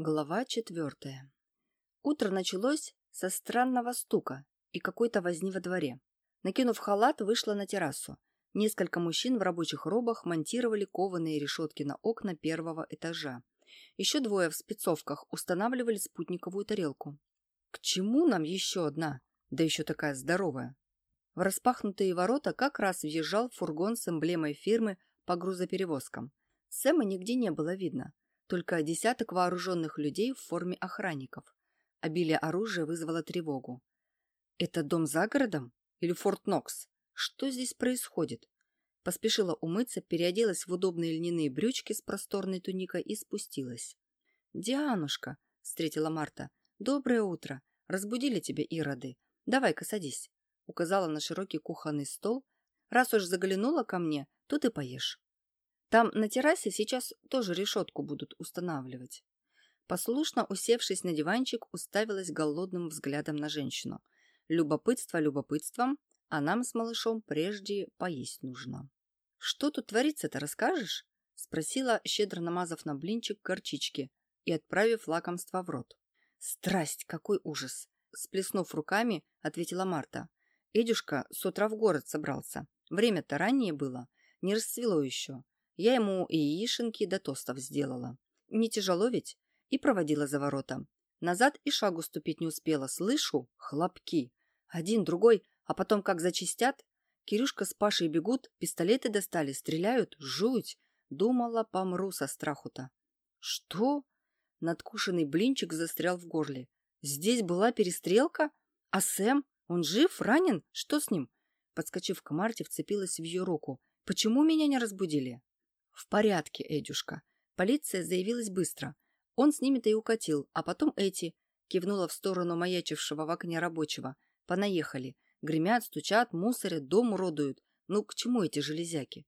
Глава четвертая. Утро началось со странного стука и какой-то возни во дворе. Накинув халат, вышла на террасу. Несколько мужчин в рабочих робах монтировали кованые решетки на окна первого этажа. Еще двое в спецовках устанавливали спутниковую тарелку. К чему нам еще одна? Да еще такая здоровая. В распахнутые ворота как раз въезжал фургон с эмблемой фирмы по грузоперевозкам. Сэма нигде не было видно только десяток вооруженных людей в форме охранников. Обилие оружия вызвало тревогу. «Это дом за городом? Или Форт Нокс? Что здесь происходит?» Поспешила умыться, переоделась в удобные льняные брючки с просторной туникой и спустилась. «Дианушка!» — встретила Марта. «Доброе утро! Разбудили тебя ироды. Давай-ка садись!» Указала на широкий кухонный стол. «Раз уж заглянула ко мне, то ты поешь». Там на террасе сейчас тоже решетку будут устанавливать. Послушно усевшись на диванчик, уставилась голодным взглядом на женщину. Любопытство любопытством, а нам с малышом прежде поесть нужно. «Что тут творится-то, расскажешь?» – спросила, щедро намазав на блинчик горчички и отправив лакомство в рот. «Страсть, какой ужас!» – сплеснув руками, ответила Марта. «Эдюшка с утра в город собрался. Время-то раннее было, не расцвело еще. Я ему и яишенки до тостов сделала. Не тяжело ведь? И проводила за ворота. Назад и шагу ступить не успела. Слышу? Хлопки. Один, другой, а потом как зачистят. Кирюшка с Пашей бегут, пистолеты достали, стреляют. Жуть. Думала, помру со страху-то. Что? Надкушенный блинчик застрял в горле. Здесь была перестрелка? А Сэм? Он жив? Ранен? Что с ним? Подскочив к Марте, вцепилась в ее руку. Почему меня не разбудили? «В порядке, Эдюшка». Полиция заявилась быстро. Он с ними-то и укатил, а потом эти, кивнула в сторону маячившего в окне рабочего. Понаехали. Гремят, стучат, мусорят, дом уродуют. Ну, к чему эти железяки?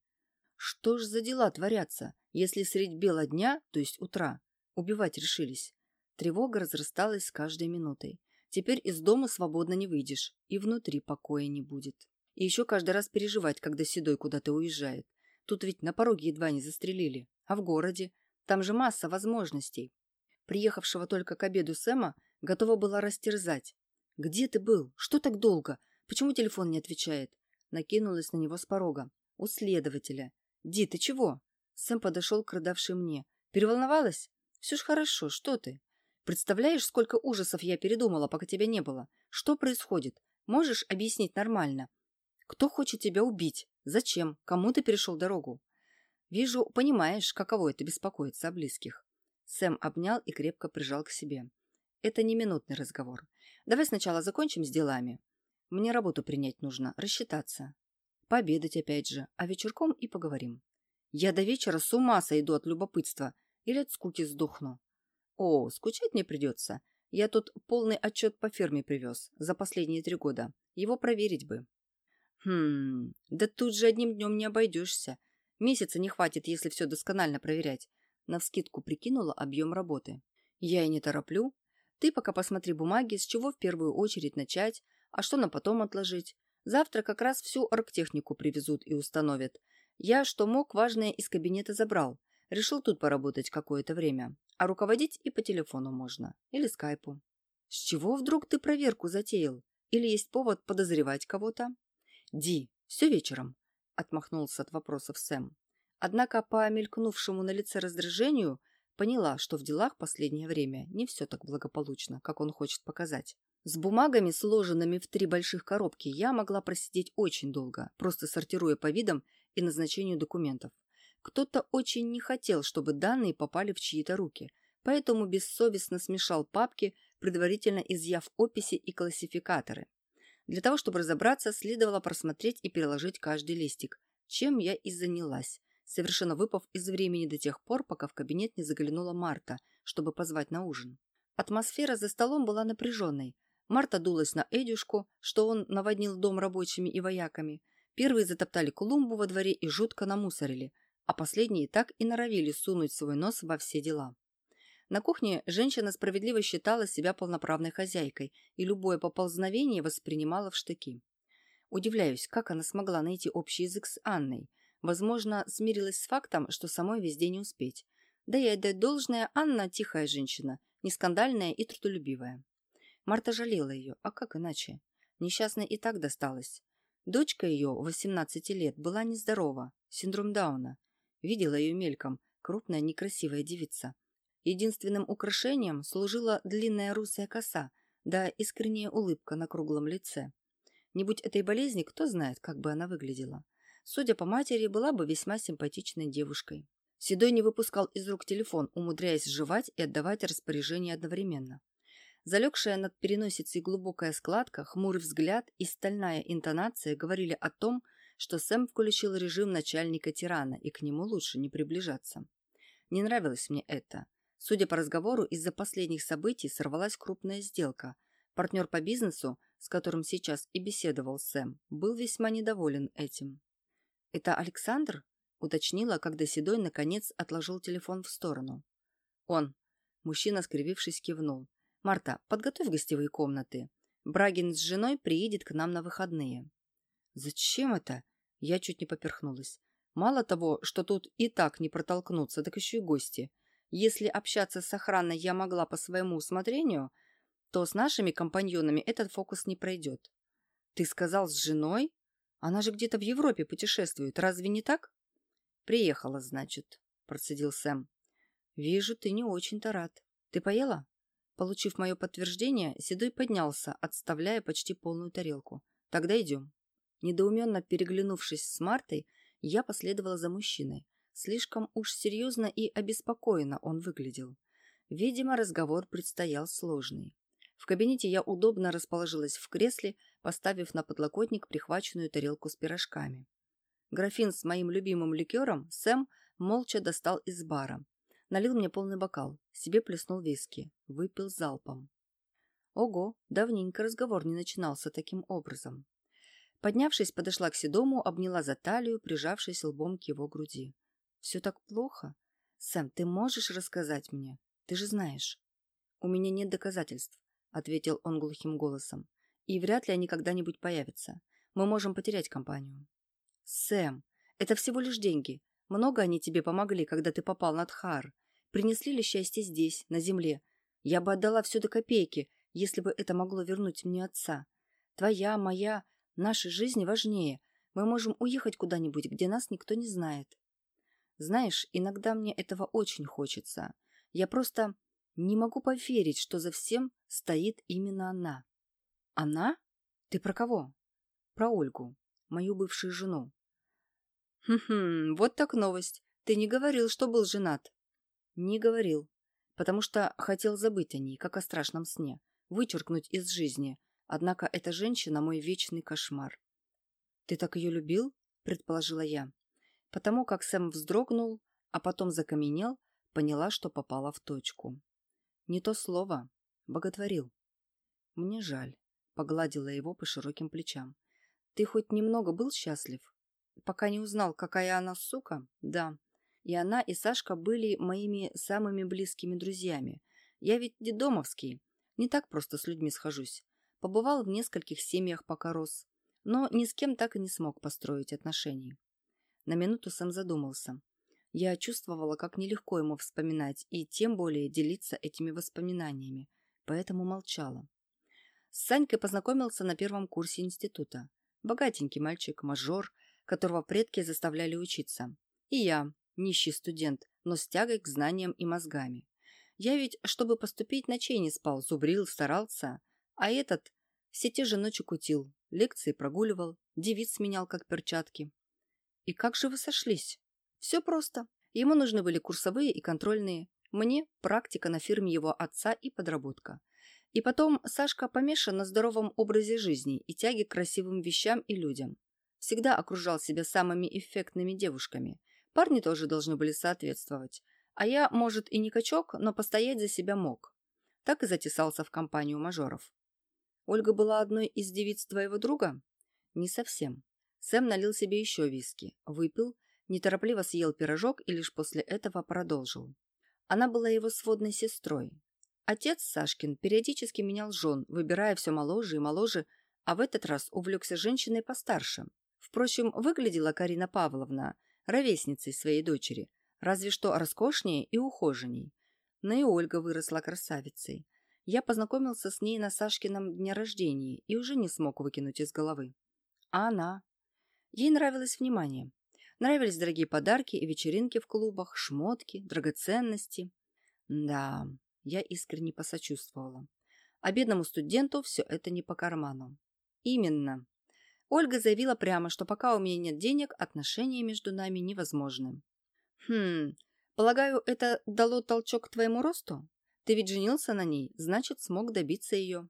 Что ж за дела творятся, если средь бела дня, то есть утра, убивать решились? Тревога разрасталась с каждой минутой. Теперь из дома свободно не выйдешь, и внутри покоя не будет. И еще каждый раз переживать, когда Седой куда-то уезжает. Тут ведь на пороге едва не застрелили. А в городе? Там же масса возможностей. Приехавшего только к обеду Сэма готова была растерзать. «Где ты был? Что так долго? Почему телефон не отвечает?» Накинулась на него с порога. «У следователя». «Ди, ты чего?» Сэм подошел к рыдавшей мне. «Переволновалась? Все ж хорошо, что ты? Представляешь, сколько ужасов я передумала, пока тебя не было? Что происходит? Можешь объяснить нормально? Кто хочет тебя убить? Зачем? Кому ты перешел дорогу? Вижу, понимаешь, каково это беспокоиться о близких. Сэм обнял и крепко прижал к себе. Это не минутный разговор. Давай сначала закончим с делами. Мне работу принять нужно, рассчитаться. Пообедать опять же, а вечерком и поговорим. Я до вечера с ума сойду от любопытства или от скуки сдохну. О, скучать мне придется. Я тут полный отчет по ферме привез за последние три года. Его проверить бы. Хм, да тут же одним днем не обойдешься. Месяца не хватит, если все досконально проверять. Навскидку прикинула объем работы. Я и не тороплю. Ты пока посмотри бумаги, с чего в первую очередь начать, а что на потом отложить. Завтра как раз всю оргтехнику привезут и установят. Я, что мог, важное из кабинета забрал. Решил тут поработать какое-то время. А руководить и по телефону можно. Или скайпу. С чего вдруг ты проверку затеял? Или есть повод подозревать кого-то? «Ди, все вечером», — отмахнулся от вопросов Сэм. Однако по мелькнувшему на лице раздражению поняла, что в делах последнее время не все так благополучно, как он хочет показать. С бумагами, сложенными в три больших коробки, я могла просидеть очень долго, просто сортируя по видам и назначению документов. Кто-то очень не хотел, чтобы данные попали в чьи-то руки, поэтому бессовестно смешал папки, предварительно изъяв описи и классификаторы. Для того, чтобы разобраться, следовало просмотреть и переложить каждый листик, чем я и занялась, совершенно выпав из времени до тех пор, пока в кабинет не заглянула Марта, чтобы позвать на ужин. Атмосфера за столом была напряженной. Марта дулась на Эдюшку, что он наводнил дом рабочими и вояками. Первые затоптали клумбу во дворе и жутко намусорили, а последние так и норовили сунуть свой нос во все дела. На кухне женщина справедливо считала себя полноправной хозяйкой и любое поползновение воспринимала в штыки. Удивляюсь, как она смогла найти общий язык с Анной. Возможно, смирилась с фактом, что самой везде не успеть. Да и отдать должное, Анна тихая женщина, не скандальная и трудолюбивая. Марта жалела ее, а как иначе? Несчастной и так досталось. Дочка ее, 18 лет, была нездорова, синдром Дауна. Видела ее мельком, крупная некрасивая девица. Единственным украшением служила длинная русая коса, да искренняя улыбка на круглом лице. Не будь этой болезни, кто знает, как бы она выглядела. Судя по матери, была бы весьма симпатичной девушкой. Седой не выпускал из рук телефон, умудряясь жевать и отдавать распоряжения одновременно. Залегшая над переносицей глубокая складка, хмурый взгляд и стальная интонация говорили о том, что Сэм включил режим начальника тирана, и к нему лучше не приближаться. Не нравилось мне это. Судя по разговору, из-за последних событий сорвалась крупная сделка. Партнер по бизнесу, с которым сейчас и беседовал Сэм, был весьма недоволен этим. «Это Александр?» – уточнила, когда Седой наконец отложил телефон в сторону. «Он». Мужчина, скривившись, кивнул. «Марта, подготовь гостевые комнаты. Брагин с женой приедет к нам на выходные». «Зачем это?» Я чуть не поперхнулась. Мало того, что тут и так не протолкнуться, так еще и гости. Если общаться с охраной я могла по своему усмотрению, то с нашими компаньонами этот фокус не пройдет. Ты сказал с женой? Она же где-то в Европе путешествует, разве не так? Приехала, значит, процедил Сэм. Вижу, ты не очень-то рад. Ты поела? Получив мое подтверждение, Седой поднялся, отставляя почти полную тарелку. Тогда идем. Недоуменно переглянувшись с Мартой, я последовала за мужчиной. Слишком уж серьезно и обеспокоенно он выглядел. Видимо, разговор предстоял сложный. В кабинете я удобно расположилась в кресле, поставив на подлокотник прихваченную тарелку с пирожками. Графин с моим любимым ликером Сэм молча достал из бара. Налил мне полный бокал, себе плеснул виски, выпил залпом. Ого, давненько разговор не начинался таким образом. Поднявшись, подошла к Седому, обняла за талию, прижавшись лбом к его груди. «Все так плохо? Сэм, ты можешь рассказать мне? Ты же знаешь». «У меня нет доказательств», — ответил он глухим голосом. «И вряд ли они когда-нибудь появятся. Мы можем потерять компанию». «Сэм, это всего лишь деньги. Много они тебе помогли, когда ты попал на Тхар. Принесли ли счастье здесь, на земле? Я бы отдала все до копейки, если бы это могло вернуть мне отца. Твоя, моя, Наши жизни важнее. Мы можем уехать куда-нибудь, где нас никто не знает. Знаешь, иногда мне этого очень хочется. Я просто не могу поверить, что за всем стоит именно она. Она? Ты про кого? Про Ольгу, мою бывшую жену. Хм-хм, вот так новость. Ты не говорил, что был женат. Не говорил, потому что хотел забыть о ней, как о страшном сне, вычеркнуть из жизни, Однако эта женщина – мой вечный кошмар. «Ты так ее любил?» – предположила я. Потому как Сэм вздрогнул, а потом закаменел, поняла, что попала в точку. Не то слово. Боготворил. Мне жаль. Погладила его по широким плечам. Ты хоть немного был счастлив? Пока не узнал, какая она сука? Да. И она, и Сашка были моими самыми близкими друзьями. Я ведь дедомовский. Не так просто с людьми схожусь. Побывал в нескольких семьях, пока рос, но ни с кем так и не смог построить отношений. На минуту сам задумался. Я чувствовала, как нелегко ему вспоминать и тем более делиться этими воспоминаниями, поэтому молчала. С Санькой познакомился на первом курсе института. Богатенький мальчик, мажор, которого предки заставляли учиться. И я, нищий студент, но с тягой к знаниям и мозгами. Я ведь, чтобы поступить, ночей не спал, зубрил, старался. А этот все те же ночи кутил, лекции прогуливал, девиц менял как перчатки. И как же вы сошлись? Все просто. Ему нужны были курсовые и контрольные. Мне практика на фирме его отца и подработка. И потом Сашка помешан на здоровом образе жизни и тяге к красивым вещам и людям. Всегда окружал себя самыми эффектными девушками. Парни тоже должны были соответствовать. А я, может, и не качок, но постоять за себя мог. Так и затесался в компанию мажоров. Ольга была одной из девиц твоего друга? Не совсем. Сэм налил себе еще виски, выпил, неторопливо съел пирожок и лишь после этого продолжил. Она была его сводной сестрой. Отец Сашкин периодически менял жен, выбирая все моложе и моложе, а в этот раз увлекся женщиной постарше. Впрочем, выглядела Карина Павловна ровесницей своей дочери, Разве что роскошнее и ухоженней. Но и Ольга выросла красавицей. Я познакомился с ней на Сашкином дне рождения и уже не смог выкинуть из головы. А она? Ей нравилось внимание. Нравились дорогие подарки и вечеринки в клубах, шмотки, драгоценности. Да, я искренне посочувствовала. А бедному студенту все это не по карману. Именно. Ольга заявила прямо, что пока у меня нет денег, отношения между нами невозможны. Хм, полагаю, это дало толчок к твоему росту? Ты ведь женился на ней, значит, смог добиться ее.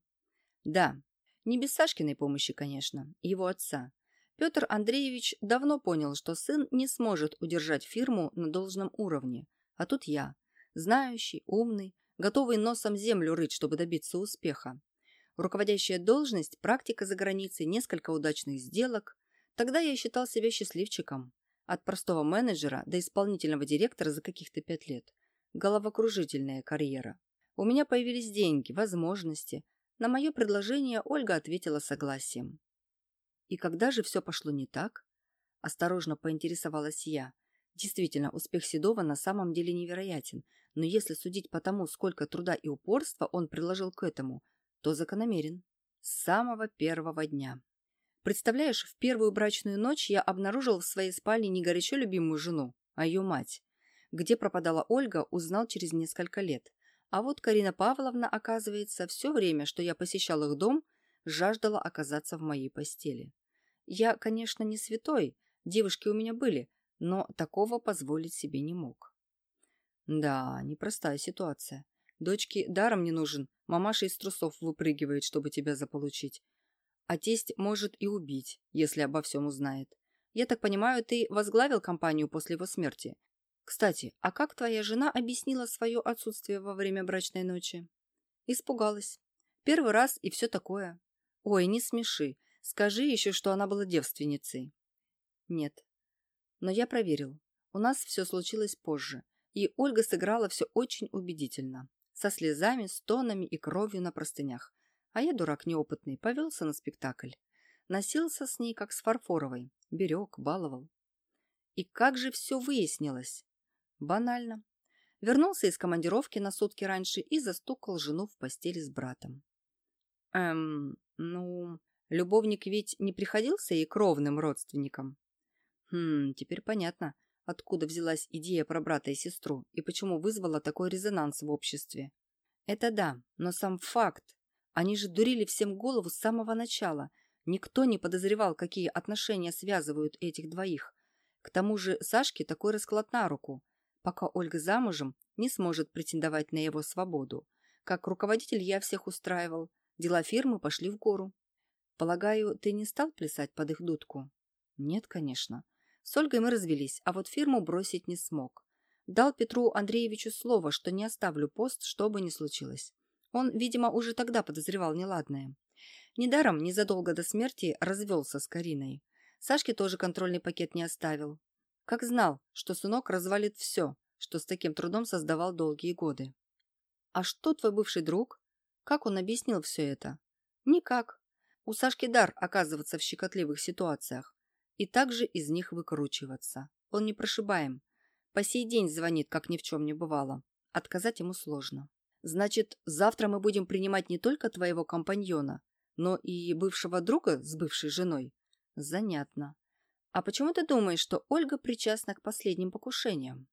Да, не без Сашкиной помощи, конечно, его отца. Петр Андреевич давно понял, что сын не сможет удержать фирму на должном уровне. А тут я, знающий, умный, готовый носом землю рыть, чтобы добиться успеха. Руководящая должность, практика за границей, несколько удачных сделок. Тогда я считал себя счастливчиком. От простого менеджера до исполнительного директора за каких-то пять лет. Головокружительная карьера. У меня появились деньги, возможности. На мое предложение Ольга ответила согласием. И когда же все пошло не так? Осторожно поинтересовалась я. Действительно, успех Седова на самом деле невероятен, но если судить по тому, сколько труда и упорства он приложил к этому, то закономерен. С самого первого дня. Представляешь, в первую брачную ночь я обнаружил в своей спальне не горячо любимую жену, а ее мать. Где пропадала Ольга, узнал через несколько лет. А вот Карина Павловна, оказывается, все время, что я посещал их дом, жаждала оказаться в моей постели. Я, конечно, не святой, девушки у меня были, но такого позволить себе не мог. Да, непростая ситуация. Дочке даром не нужен, мамаша из трусов выпрыгивает, чтобы тебя заполучить. А тесть может и убить, если обо всем узнает. Я так понимаю, ты возглавил компанию после его смерти. Кстати, а как твоя жена объяснила свое отсутствие во время брачной ночи? Испугалась. Первый раз и все такое. Ой, не смеши. Скажи еще, что она была девственницей. Нет. Но я проверил. У нас все случилось позже. И Ольга сыграла все очень убедительно со слезами, стонами и кровью на простынях. А я, дурак неопытный, повелся на спектакль. Носился с ней, как с фарфоровой. Берег, баловал. И как же все выяснилось? Банально. Вернулся из командировки на сутки раньше и застукал жену в постели с братом. Эм, ну, любовник ведь не приходился ей кровным родственником. Хм, теперь понятно, откуда взялась идея про брата и сестру и почему вызвала такой резонанс в обществе. Это да, но сам факт. Они же дурили всем голову с самого начала. Никто не подозревал, какие отношения связывают этих двоих. К тому же Сашке такой расклад на руку. Пока Ольга замужем, не сможет претендовать на его свободу. Как руководитель я всех устраивал. Дела фирмы пошли в гору. Полагаю, ты не стал плясать под их дудку? Нет, конечно. С Ольгой мы развелись, а вот фирму бросить не смог. Дал Петру Андреевичу слово, что не оставлю пост, что бы ни случилось. Он, видимо, уже тогда подозревал неладное. Недаром незадолго до смерти развелся с Кариной. Сашке тоже контрольный пакет не оставил. Как знал, что сынок развалит все, что с таким трудом создавал долгие годы. А что твой бывший друг? Как он объяснил все это? Никак. У Сашки дар оказываться в щекотливых ситуациях и также из них выкручиваться. Он не прошибаем. По сей день звонит, как ни в чем не бывало. Отказать ему сложно. Значит, завтра мы будем принимать не только твоего компаньона, но и бывшего друга с бывшей женой? Занятно. А почему ты думаешь, что Ольга причастна к последним покушениям?